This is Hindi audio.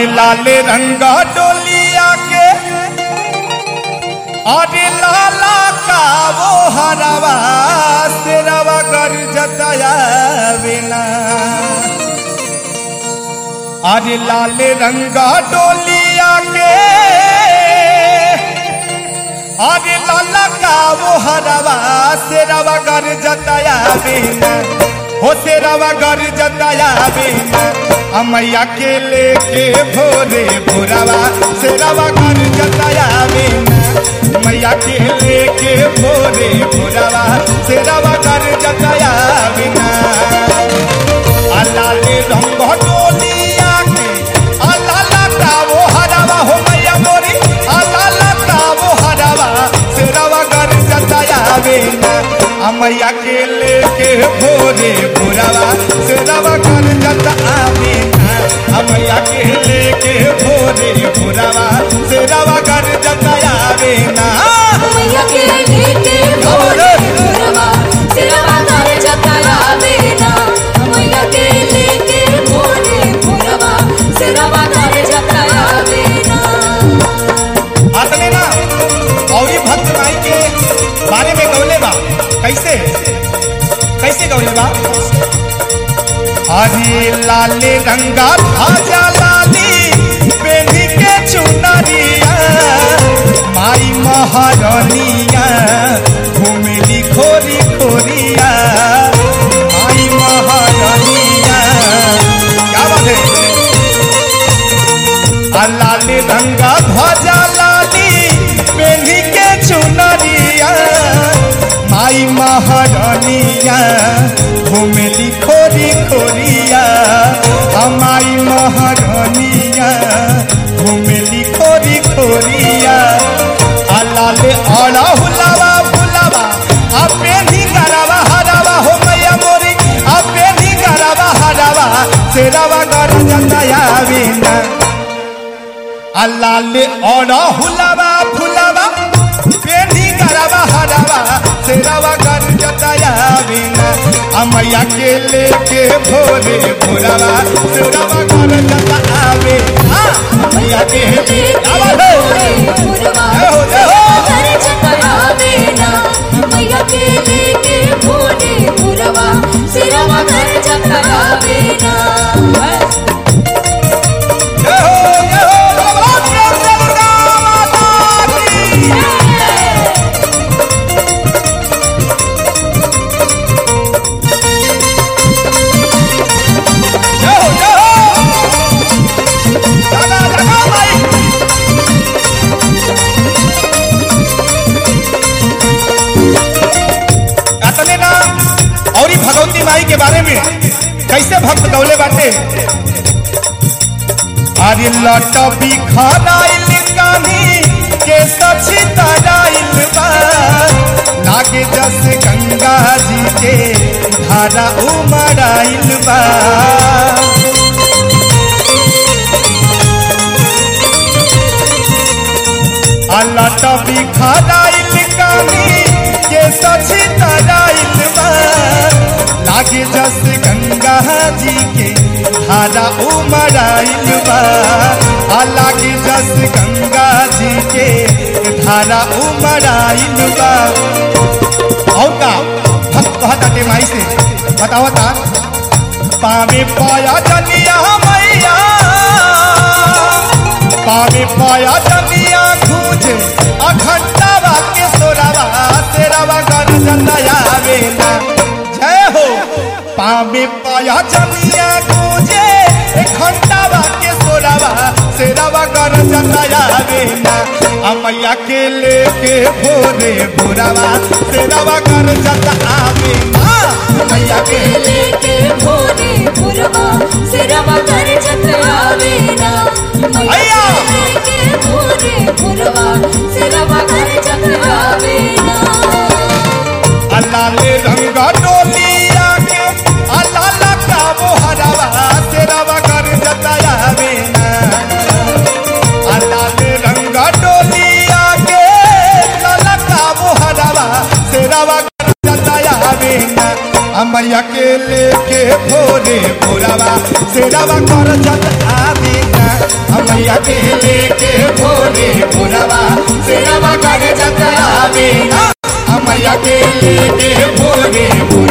अरे लाल रंगा डोलिया के अरे लाला का वो हरवा तेरवा कर जतया बिना। अरे लाल रंगा डोलिया के अरे लाला का वो हरवा तेरवा कर जतया बिना। हो तेरवा कर जतया बिना। अमैया के लेके भोरे भोरवा सेरवा कर जतया बिना मैया के लेके भोरे भोरवा सेरवा कर जतया बिना अल्लाह ले रंग वो हो मैया वो सेरवा कर जतया के लेके भोरे भोरवा सेरवा कर जतया बिना अमैया के लेके भोरे भोरवा सेरवा कर जतया बिना मैया के लेके भोरे भोरवा सिरवा कर जतया बेना मैया के लेके भोरे भोरवा सिरवा कर जतया बेना अतने ना औरी भक्त माई के बारे में गौले बा? कैसे? अरे लाले रंगा ध्वजा लाली पेढ़ी के चुनरिया माई महारानिया, घूमेली खोरी खोरिया। माई महारानिया, क्या बात है? लाली रंगा माई महारानिया घूमेली खोरी खोरिया। माई महारानिया घूमेली खोरी खोरिया। आ लाले अड़ा हुलावा आ पेढ़ी गरावा हरावा हो मैया मोरी। पेढ़ी गरावा हरावा सेरावा जताया बिना। अल्लाले और हुलावा फुलावा सेरावा कर जताया बिना। अमैया के लेके भोरे भोरावा सेरावा कर जताया बिना। अमैया के लेके के बारे में कैसे भक्त गौले बाटे? अरे लट बिखराइल कानी, के सची लागे जस गंगा जी के धारा उमराइल बा अलट बिखराइल कानी, के सची तराइल बा लागे जस गंगा जी के धारा उमराइल बा। आ लागे जस गंगा जी के धारा उमराइल बा। और माई से। बतावता पावे पाया जनिया मैया। पावे पाया जनिया खूजे। अखंडवा के सोरावा। तेरावा कर जतया हो पावे पाया जमिया खूजे अखंडवा के सोरावा, सेरावा कर जताया देना अमैया के लेके भोरे भोरावा सेरावा कर जतया ना। मैया अमैया के लेके भोरे भोरावा तेरा कर जताया हम मैया के लेके भोरे भोरवा सिरवा कर जतावे हम मैया के लेके भोरे भोरवा।